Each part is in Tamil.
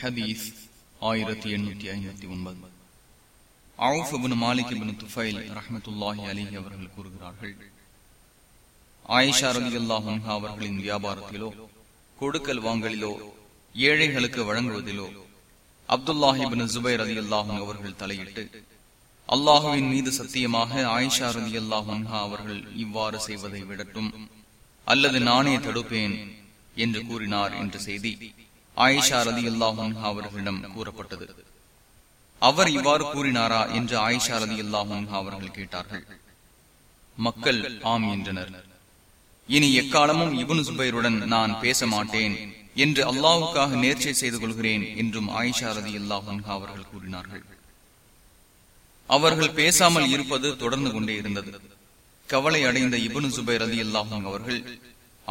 ஹதீஸ் ஆயிரத்தி எண்ணூத்தி ஐம்பத்தி ஒன்பது. அவுஃபுன் மாலிக் துஃபைல் ரஹமத்துல்லாஹி அலிஹி அவர்கள் கூறுகிறார்கள் ஆயிஷா ரதி முன்ஹா அவர்களின் வியாபாரத்திலோ கொடுக்கல் வாங்கலிலோ ஏழைகளுக்கு வழங்குவதிலோ அப்துல்லாஹிபின் ஜுபைர் அலி அல்லாஹும் அவர்கள் தலையிட்டு அல்லாஹுவின் மீது சத்தியமாக ஆயிஷா ரதி அல்லாஹ் அவர்கள் இவ்வாறு செய்வதை விடட்டும் அல்லது நானே தடுப்பேன் என்று கூறினார் என்ற செய்தி. ஆயிஷா ரதி அல்லாஹும் அவர்களிடம் கூறப்பட்டது. அவர் இவ்வாறு கூறினாரா என்று ஆயிஷா ரதி அல்லாஹும் அவர்கள் கேட்டார்கள். மக்கள் ஆம் என்றனர். இனி எக்காலமும் இபுன் சுபைருடன் நான் பேச மாட்டேன் என்று அல்லாவுக்காக நேர்ச்சை செய்து கொள்கிறேன் என்றும் ஆயிஷா ரதி அல்லாஹும் அவர்கள் கூறினார்கள். அவர்கள் பேசாமல் இருப்பது தொடர்ந்து கொண்டே இருந்தது. கவலை அடைந்த இபுன் சுபை ரதி அல்லாஹும் அவர்கள்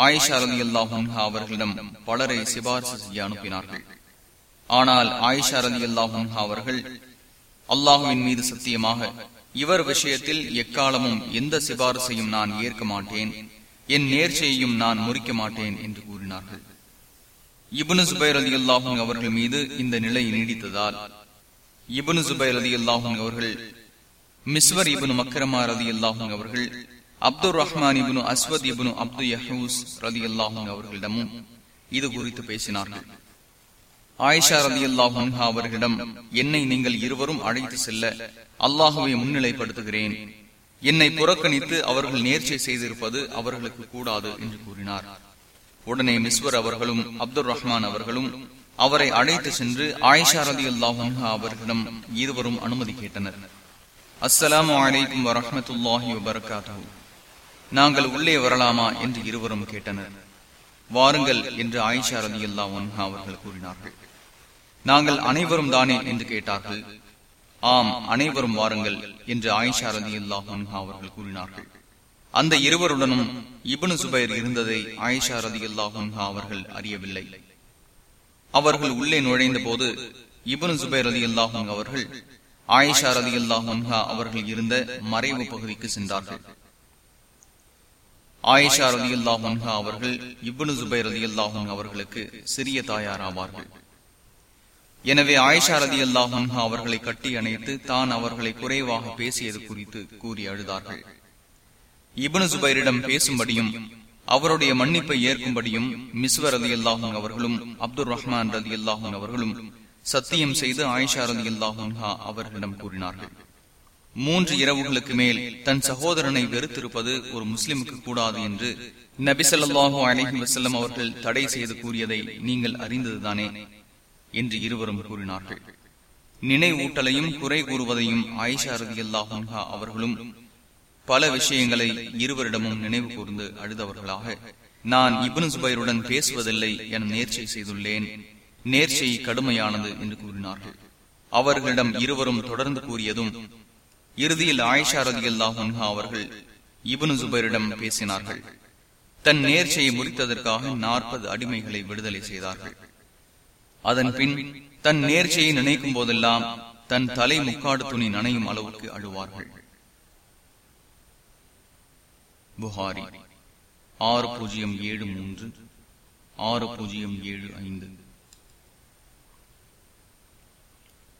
ஆயிஷா அலி அல்லாஹன் அவர்களிடம் பலரை சிபாரிசு செய்ய அனுப்பினார்கள். ஆனால் ஆயிஷா அலி அல்லாஹன் அவர்கள் அல்லாஹுவின் மீது சத்தியமாக இவர் விஷயத்தில் எக்காலமும் எந்த சிபாரிசையும் நான் ஏற்க மாட்டேன். என் நேர்ச்சியையும் நான் முறிக்க மாட்டேன் என்று கூறினார்கள். இபுனு சுபைர் அலி அல்லாஹும் அவர்கள் மீது இந்த நிலை நீடித்ததால் இபுனு சுபைர் அலி அல்லாஹும் அவர்கள் மிஸ்வர் இபுன் மக்கரமா அலி அல்லாஹும் அவர்கள் அப்துல் ரஹ்மான் இபுனு அஸ்வத் இபுனு அப்து யஹூஸ் ரதி அல்லாஹும் அவர்களிடமும் இது குறித்து பேசினார்கள். ஆயிஷா ரதி அல்லாஹும் அவர்களிடம் என்னை நீங்கள் இருவரும் அழைத்து செல்ல அல்லாஹுவை முன்னிலைப்படுத்துகிறேன். என்னை புறக்கணித்து அவர்கள் நேர்ச்சை செய்திருப்பது அவர்களுக்கு கூடாது என்று கூறினார். உடனே மிஸ்வர் அவர்களும் அப்துல் ரஹ்மான் அவர்களும் அவரை அழைத்து சென்று ஆயிஷா ரதி அல்லாஹும் அவர்களிடம் இருவரும் அனுமதி கேட்டனர். அஸ்லாம் அலைக்கும் வரமத்துல்லாஹி வபரகாத்து நாங்கள் உள்ளே வரலாமா என்று இருவரும் கேட்டனர். வாருங்கள் என்று ஆயிஷா ரதி அல்லா அவர்கள் கூறினார்கள். நாங்கள் அனைவரும் தானே என்று கேட்டார்கள். ஆம் அனைவரும் வாருங்கள் என்று ஆயிஷா ரதி அல்லா அவர்கள் கூறினார்கள். அந்த இருவருடனும் இபனு சுபைர் இருந்ததை ஆயிஷா ரதி அல்லா அவர்கள் அறியவில்லை. அவர்கள் உள்ளே நுழைந்த போது இபனு சுபைர் அலி அல்லாஹும் அவர்கள் ஆயிஷா ரதி அல்லாஹா அவர்கள் இருந்த மறைவு பகுதிக்கு சென்றார்கள். ஆயிஷா ரதி அல்லாஹா அவர்கள் இப்னு சுபைர் ரதி அல்லாஹன் அவர்களுக்கு சிறிய தாயார் ஆவார்கள் எனவே ஆயிஷா ரதி அல்லாஹன் அவர்களை கட்டி அணைத்து தான் அவர்களை குறைவாக பேசியது குறித்து கூறி அழுதார்கள். இபனு ஜுபைரிடம் பேசும்படியும் அவருடைய மன்னிப்பை ஏற்கும்படியும் மிஸ்வர் ரதி அல்லாஹன் அவர்களும் அப்துல் ரஹ்மான் ரதி அல்லாஹன் அவர்களும் சத்தியம் செய்து ஆயிஷா ரதி அல்லாஹன்ஹா அவர்களிடம் கூறினார்கள். மூன்று இரவுகளுக்கு மேல் தன் சகோதரனை வெறுத்திருப்பது ஒரு முஸ்லிமுக்கு கூடாது என்று நபிசல்லாஹு அலஹி வசல்லம் அவர்கள் தடை செய்து கூறியதை நீங்கள் அறிந்ததுதானே என்று இருவரும் கூறினார்கள். நினைவூட்டலையும் குறை கூறுவதையும் ஆயிஷா ரதி அல்லாஹா அவர்களும் பல விஷயங்களை இருவரிடமும் நினைவு கூர்ந்து அழுதவர்களாக நான் இபனு சுபைருடன் பேசுவதில்லை என நேர்ச்சை செய்துள்ளேன். நேர்ச்சை கடுமையானது என்று கூறினார்கள். அவர்களிடம் இருவரும் தொடர்ந்து கூறியதும் இறுதியில் ஆயிஷா ரதி அல்லாஹா அவர்கள் இபனு சுபைரிடம் பேசினார்கள். தன் நேர்ச்சியை முடித்ததற்காக நாற்பது அடிமைகளை விடுதலை செய்தார்கள். அதன் பின் தன் நேர்ச்சியை நினைக்கும் போதெல்லாம் தன் தலை முக்காடு துணி நனையும் அளவுக்கு அழுவார்கள். புகாரி ஆறு பூஜ்ஜியம் ஏழு மூன்று ஆறு பூஜ்ஜியம் ஏழு ஐந்து.